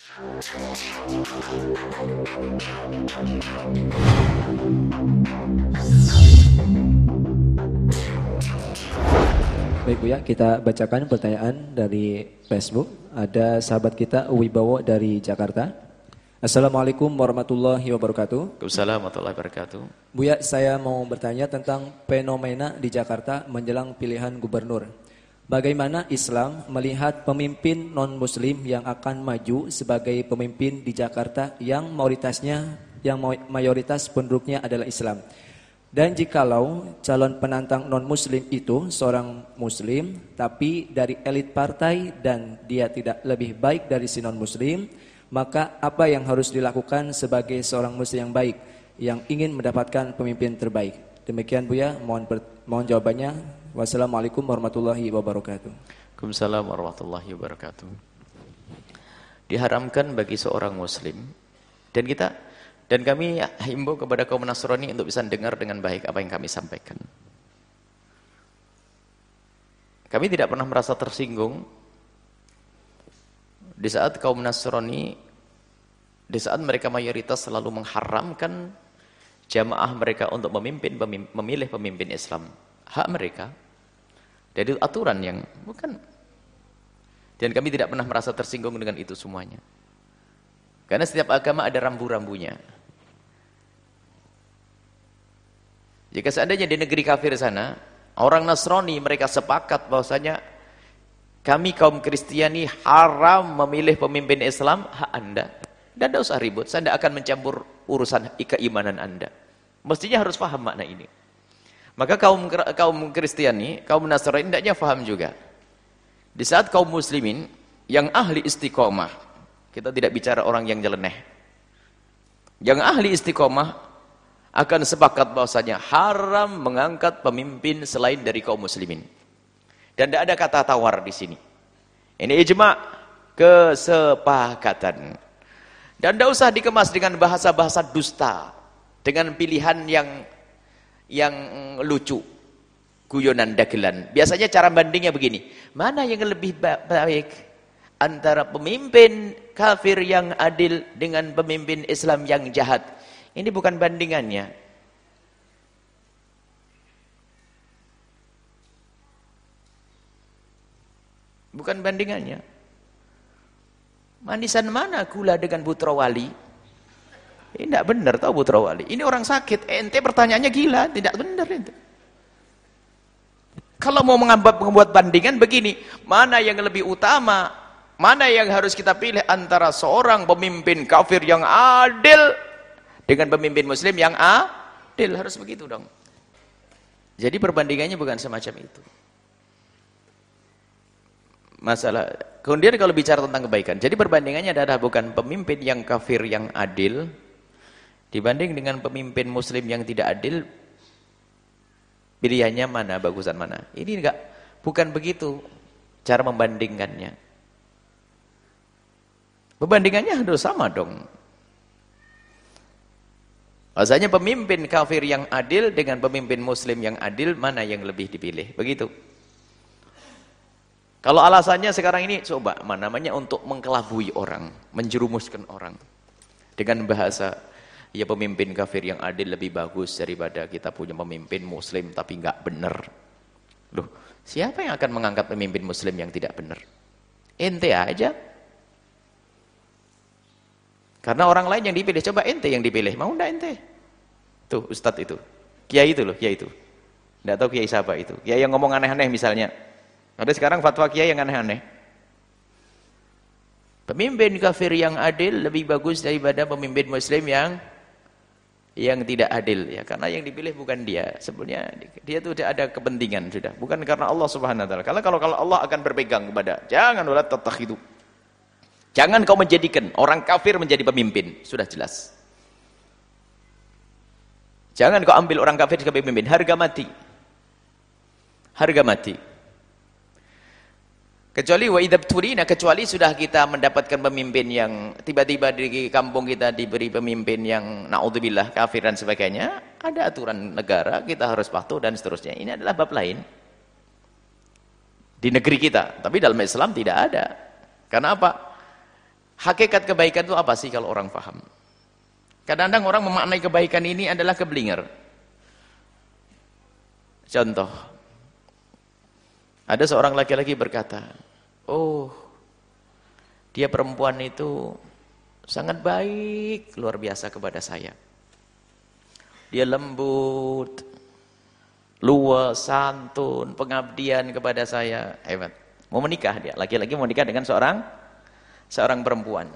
Baik Bu ya, kita bacakan pertanyaan dari Facebook. Ada sahabat kita Wibowo dari Jakarta. Assalamualaikum warahmatullahi wabarakatuh. Waalaikumsalam warahmatullahi wabarakatuh. Bu ya, saya mau bertanya tentang fenomena di Jakarta menjelang pilihan gubernur. Bagaimana Islam melihat pemimpin non-muslim yang akan maju sebagai pemimpin di Jakarta yang mayoritasnya yang mayoritas penduduknya adalah Islam? Dan jikalau calon penantang non-muslim itu seorang muslim tapi dari elit partai dan dia tidak lebih baik dari si non-muslim, maka apa yang harus dilakukan sebagai seorang muslim yang baik yang ingin mendapatkan pemimpin terbaik? Demikian Bu ya, mohon mohon jawabannya. Wassalamualaikum warahmatullahi wabarakatuh. Waalaikumsalam warahmatullahi wabarakatuh. Diharamkan bagi seorang muslim dan kita dan kami himbau kepada kaum Nasrani untuk bisa dengar dengan baik apa yang kami sampaikan. Kami tidak pernah merasa tersinggung di saat kaum Nasrani, di saat mereka mayoritas selalu mengharamkan jamaah mereka untuk memimpin, memilih pemimpin Islam. Hak mereka. Jadi aturan yang bukan. Dan kami tidak pernah merasa tersinggung dengan itu semuanya. Karena setiap agama ada rambu-rambunya. Jika seandainya di negeri kafir sana, orang Nasrani mereka sepakat bahwasanya kami kaum Kristiani haram memilih pemimpin Islam, hak Anda. Dan tidak usah ribut, saya tidak akan mencampur urusan keimanan Anda. Mestinya harus paham makna ini. Maka kaum kaum Kristiani, kaum Nasrani hendaknya paham juga. Di saat kaum muslimin yang ahli istiqomah, kita tidak bicara orang yang jeleneh. Yang ahli istiqomah akan sepakat bahwasanya haram mengangkat pemimpin selain dari kaum muslimin. Dan tidak ada kata tawar di sini. Ini ijma kesepakatan. Dan tidak usah dikemas dengan bahasa-bahasa dusta, dengan pilihan yang yang lucu, guyonan dagelan. Biasanya cara bandingnya begini, mana yang lebih baik antara pemimpin kafir yang adil dengan pemimpin Islam yang jahat? Ini bukan bandingannya. Bukan bandingannya. Manisan mana gula dengan putra wali? Ini tidak benar tahu putra wali. Ini orang sakit. Ente pertanyaannya gila. Tidak benar itu. Kalau mau membuat bandingan begini. Mana yang lebih utama? Mana yang harus kita pilih antara seorang pemimpin kafir yang adil dengan pemimpin muslim yang adil harus begitu dong jadi perbandingannya bukan semacam itu masalah kemudian kalau bicara tentang kebaikan jadi perbandingannya adalah bukan pemimpin yang kafir yang adil dibanding dengan pemimpin muslim yang tidak adil pilihannya mana bagusan mana ini enggak bukan begitu cara membandingkannya perbandingannya harus sama dong Bahasanya pemimpin kafir yang adil dengan pemimpin muslim yang adil, mana yang lebih dipilih? Begitu. Kalau alasannya sekarang ini, coba, mana namanya untuk mengkelabui orang, menjerumuskan orang. Dengan bahasa, ya pemimpin kafir yang adil lebih bagus daripada kita punya pemimpin muslim tapi enggak benar. Loh, siapa yang akan mengangkat pemimpin muslim yang tidak benar? Ente aja. Karena orang lain yang dipilih, coba ente yang dipilih, mau enggak ente? Tuh, ustadz itu. Kiai itu loh, kiai itu. Enggak tahu kiai siapa itu. Kiai yang ngomong aneh-aneh misalnya. Ada sekarang fatwa kiai yang aneh-aneh. Pemimpin kafir yang adil lebih bagus daripada pemimpin muslim yang yang tidak adil ya karena yang dipilih bukan dia sebenarnya dia itu ada kepentingan sudah bukan karena Allah Subhanahu wa taala kalau kalau kalau Allah akan berpegang kepada jangan wala itu Jangan kau menjadikan orang kafir menjadi pemimpin. Sudah jelas. Jangan kau ambil orang kafir sebagai pemimpin. Harga mati. Harga mati. Kecuali wa idabtulina, kecuali sudah kita mendapatkan pemimpin yang tiba-tiba di kampung kita diberi pemimpin yang naudzubillah kafir dan sebagainya, ada aturan negara, kita harus patuh dan seterusnya. Ini adalah bab lain. Di negeri kita, tapi dalam Islam tidak ada. Karena apa? Hakikat kebaikan itu apa sih kalau orang paham? Kadang-kadang orang memaknai kebaikan ini adalah keblinger. Contoh. Ada seorang laki-laki berkata, "Oh, dia perempuan itu sangat baik, luar biasa kepada saya. Dia lembut, luas, santun, pengabdian kepada saya. Hebat. Mau menikah dia, laki-laki mau menikah dengan seorang seorang perempuan.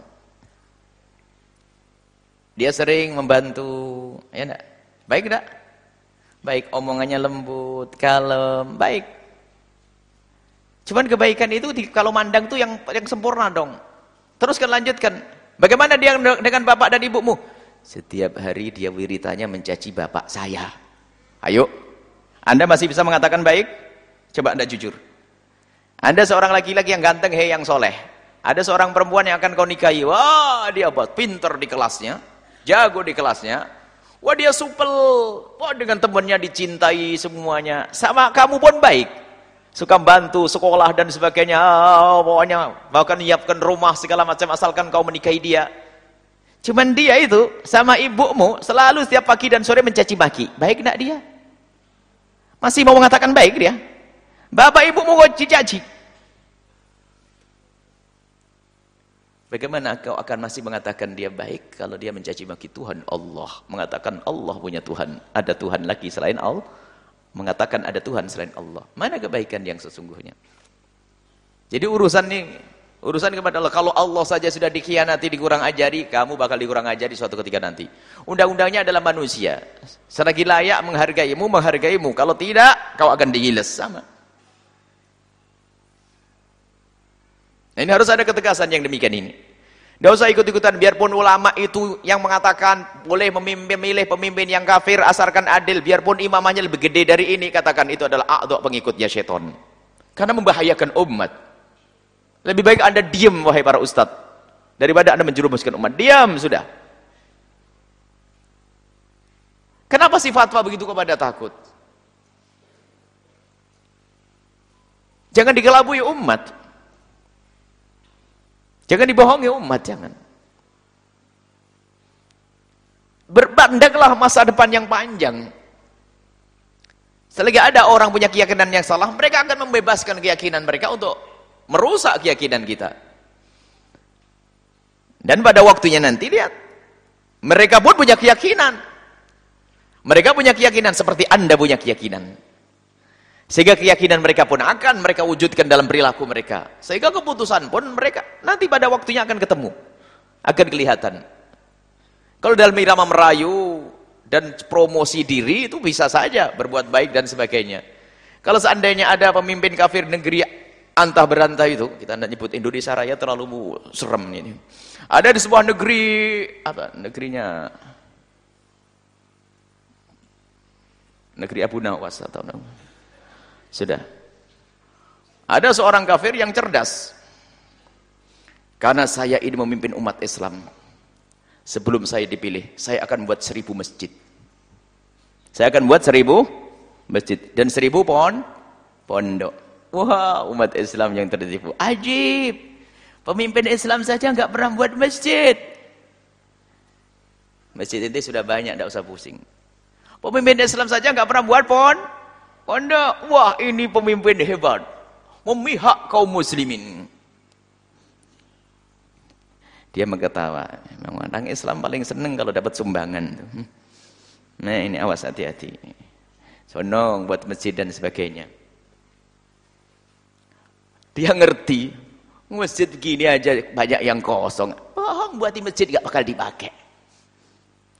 Dia sering membantu, ya enggak? Baik enggak? Baik, omongannya lembut, kalem, baik. Cuman kebaikan itu kalau mandang tuh yang yang sempurna dong. Teruskan lanjutkan. Bagaimana dia dengan bapak dan ibumu? Setiap hari dia wiritanya mencaci bapak saya. Ayo. Anda masih bisa mengatakan baik? Coba Anda jujur. Anda seorang laki-laki yang ganteng, hei yang soleh. Ada seorang perempuan yang akan kau nikahi. Wah, dia buat pinter di kelasnya. Jago di kelasnya. Wah, dia supel. Wah, dengan temannya dicintai semuanya. Sama kamu pun baik. Suka bantu sekolah dan sebagainya. Oh, pokoknya bahkan nyiapkan rumah segala macam asalkan kau menikahi dia. Cuman dia itu sama ibumu selalu setiap pagi dan sore mencaci maki. Baik enggak dia? Masih mau mengatakan baik dia? Bapak ibumu kau cicaci. Bagaimana kau akan masih mengatakan dia baik kalau dia mencaci maki Tuhan Allah, mengatakan Allah punya Tuhan, ada Tuhan lagi selain Allah, mengatakan ada Tuhan selain Allah. Mana kebaikan yang sesungguhnya? Jadi urusan ini urusan kepada Allah. Kalau Allah saja sudah dikhianati, dikurang ajari, kamu bakal dikurang ajari suatu ketika nanti. Undang-undangnya adalah manusia. Selagi layak menghargaimu, menghargaimu. Kalau tidak, kau akan digiles sama. Nah, ini harus ada ketegasan yang demikian ini. Tidak usah ikut-ikutan, biarpun ulama itu yang mengatakan boleh memilih pemimpin yang kafir, asarkan adil, biarpun imamahnya lebih gede dari ini, katakan itu adalah a'dok pengikutnya syaitan. Karena membahayakan umat. Lebih baik anda diam, wahai para ustadz. Daripada anda menjerumuskan umat. Diam, sudah. Kenapa si fatwa begitu kepada takut? Jangan dikelabui umat. Jangan dibohongi umat, jangan. Berbandanglah masa depan yang panjang. Selagi ada orang punya keyakinan yang salah, mereka akan membebaskan keyakinan mereka untuk merusak keyakinan kita. Dan pada waktunya nanti lihat, mereka pun punya keyakinan. Mereka punya keyakinan seperti Anda punya keyakinan. Sehingga keyakinan mereka pun akan mereka wujudkan dalam perilaku mereka. Sehingga keputusan pun mereka nanti pada waktunya akan ketemu. Akan kelihatan. Kalau dalam irama merayu dan promosi diri itu bisa saja berbuat baik dan sebagainya. Kalau seandainya ada pemimpin kafir negeri antah berantah itu, kita tidak nyebut Indonesia Raya terlalu serem ini. Ada di sebuah negeri apa negerinya negeri Abu Nawas atau nama sudah. Ada seorang kafir yang cerdas. Karena saya ini memimpin umat Islam. Sebelum saya dipilih, saya akan buat seribu masjid. Saya akan buat seribu masjid. Dan seribu pon, pondok. Wah, umat Islam yang tertipu. Ajib. Pemimpin Islam saja nggak pernah buat masjid. Masjid itu sudah banyak, tidak usah pusing. Pemimpin Islam saja nggak pernah buat pon, anda, wah ini pemimpin hebat. Memihak kaum muslimin. Dia mengetawa. Memang orang Islam paling senang kalau dapat sumbangan. Nah ini awas hati-hati. Sonong buat masjid dan sebagainya. Dia ngerti. Masjid gini aja banyak yang kosong. Oh, buat masjid gak bakal dipakai.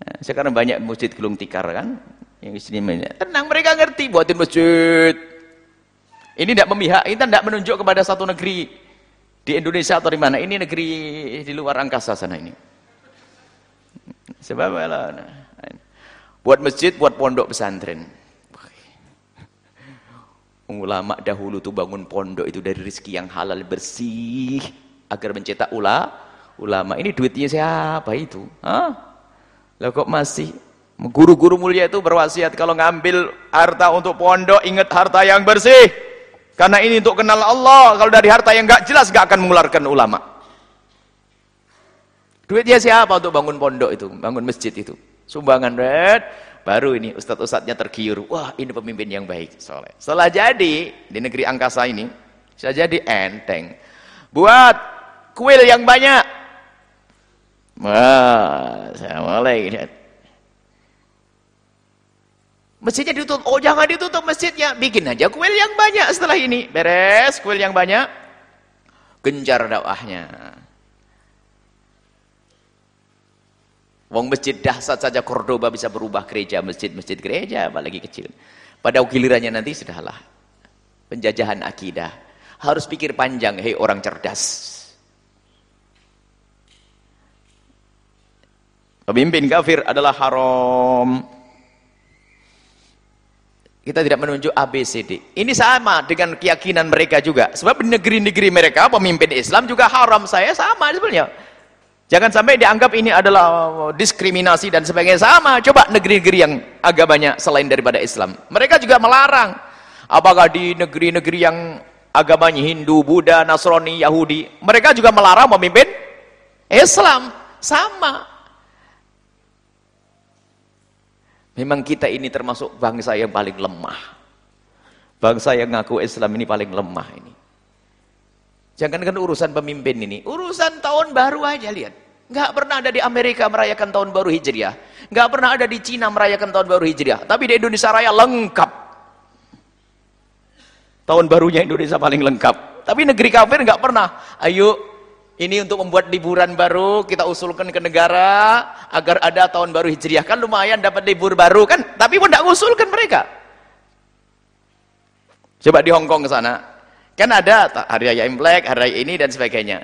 Nah, sekarang banyak masjid gulung tikar kan yang istimewa. Tenang mereka ngerti buatin masjid. Ini tidak memihak, ini tidak menunjuk kepada satu negeri di Indonesia atau di mana. Ini negeri di luar angkasa sana ini. Sebab. Buat masjid, buat pondok pesantren. Ulama dahulu tuh bangun pondok itu dari rezeki yang halal bersih agar mencetak ula, ulama. Ini duitnya siapa itu? Hah? Lah kok masih Guru-guru mulia itu berwasiat kalau ngambil harta untuk pondok ingat harta yang bersih. Karena ini untuk kenal Allah. Kalau dari harta yang gak jelas gak akan mengeluarkan ulama. Duitnya siapa untuk bangun pondok itu, bangun masjid itu? Sumbangan red, baru ini ustadz-ustadznya tergiur. Wah ini pemimpin yang baik, soleh. Setelah jadi di negeri angkasa ini, bisa jadi enteng. Buat kuil yang banyak. Wah, saya mulai lihat. Masjidnya ditutup. Oh jangan ditutup masjidnya. Bikin aja kuil yang banyak setelah ini. Beres kuil yang banyak. Gencar dakwahnya. Wong masjid dahsyat saja Cordoba bisa berubah gereja, masjid, masjid gereja, apalagi kecil. Pada gilirannya nanti sudahlah. Penjajahan akidah. Harus pikir panjang, hei orang cerdas. Pemimpin kafir adalah haram. Kita tidak menunjuk ABCD. Ini sama dengan keyakinan mereka juga. Sebab negeri-negeri mereka pemimpin Islam juga haram. Saya sama sebenarnya. Jangan sampai dianggap ini adalah diskriminasi dan sebagainya. Sama. Coba negeri-negeri yang agamanya selain daripada Islam. Mereka juga melarang. Apakah di negeri-negeri yang agamanya Hindu, Buddha, Nasrani, Yahudi. Mereka juga melarang pemimpin Islam. Sama. Memang kita ini termasuk bangsa yang paling lemah. Bangsa yang ngaku Islam ini paling lemah ini. Jangankan urusan pemimpin ini, urusan tahun baru aja lihat. Nggak pernah ada di Amerika merayakan tahun baru Hijriah. Nggak pernah ada di Cina merayakan tahun baru Hijriah. Tapi di Indonesia Raya lengkap. Tahun barunya Indonesia paling lengkap. Tapi negeri kafir nggak pernah. Ayo ini untuk membuat liburan baru, kita usulkan ke negara agar ada tahun baru Hijriah. Kan lumayan dapat libur baru kan, tapi pun tidak usulkan mereka. Coba di Hong Kong ke sana. Kan ada hari raya Imlek, hari raya ini dan sebagainya.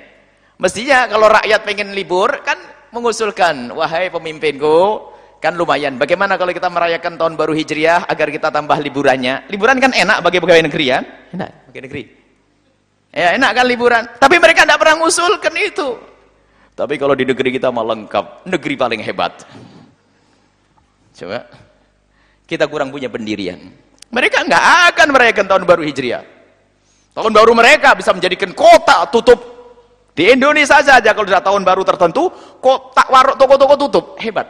Mestinya kalau rakyat pengen libur kan mengusulkan, wahai pemimpinku, kan lumayan. Bagaimana kalau kita merayakan tahun baru Hijriah agar kita tambah liburannya? Liburan kan enak bagi pegawai negeri kan? Enak bagi negeri. Ya enak kan liburan. Tapi mereka tidak pernah ngusulkan itu. Tapi kalau di negeri kita malah lengkap. Negeri paling hebat. Coba. Kita kurang punya pendirian. Mereka nggak akan merayakan tahun baru Hijriah. Tahun baru mereka bisa menjadikan kota tutup. Di Indonesia saja kalau sudah tahun baru tertentu, kota warung toko-toko tutup. Hebat.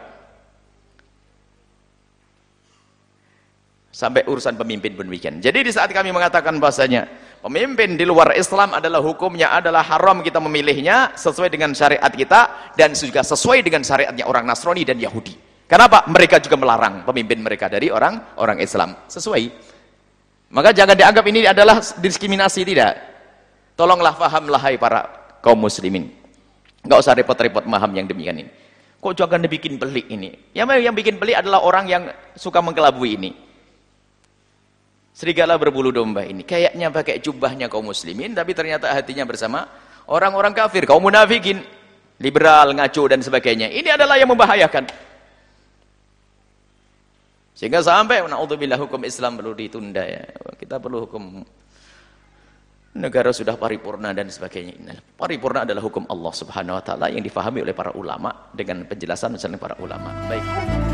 Sampai urusan pemimpin pun demikian. Jadi di saat kami mengatakan bahasanya, Pemimpin di luar Islam adalah hukumnya adalah haram kita memilihnya sesuai dengan syariat kita dan juga sesuai dengan syariatnya orang Nasrani dan Yahudi. Kenapa? Mereka juga melarang pemimpin mereka dari orang orang Islam. Sesuai. Maka jangan dianggap ini adalah diskriminasi tidak. Tolonglah fahamlah hai para kaum muslimin. Enggak usah repot-repot maham yang demikian ini. Kok jangan dibikin pelik ini? Yang yang bikin pelik adalah orang yang suka mengkelabui ini. Serigala berbulu domba ini. Kayaknya pakai jubahnya kaum muslimin, tapi ternyata hatinya bersama orang-orang kafir, kaum munafikin, liberal, ngaco, dan sebagainya. Ini adalah yang membahayakan. Sehingga sampai, na'udzubillah hukum Islam perlu ditunda ya. Kita perlu hukum negara sudah paripurna dan sebagainya. Paripurna adalah hukum Allah subhanahu wa ta'ala yang difahami oleh para ulama dengan penjelasan misalnya para ulama. Baik.